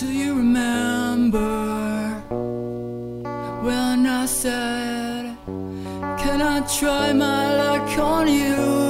Do you remember when I said, Can I try my luck on you?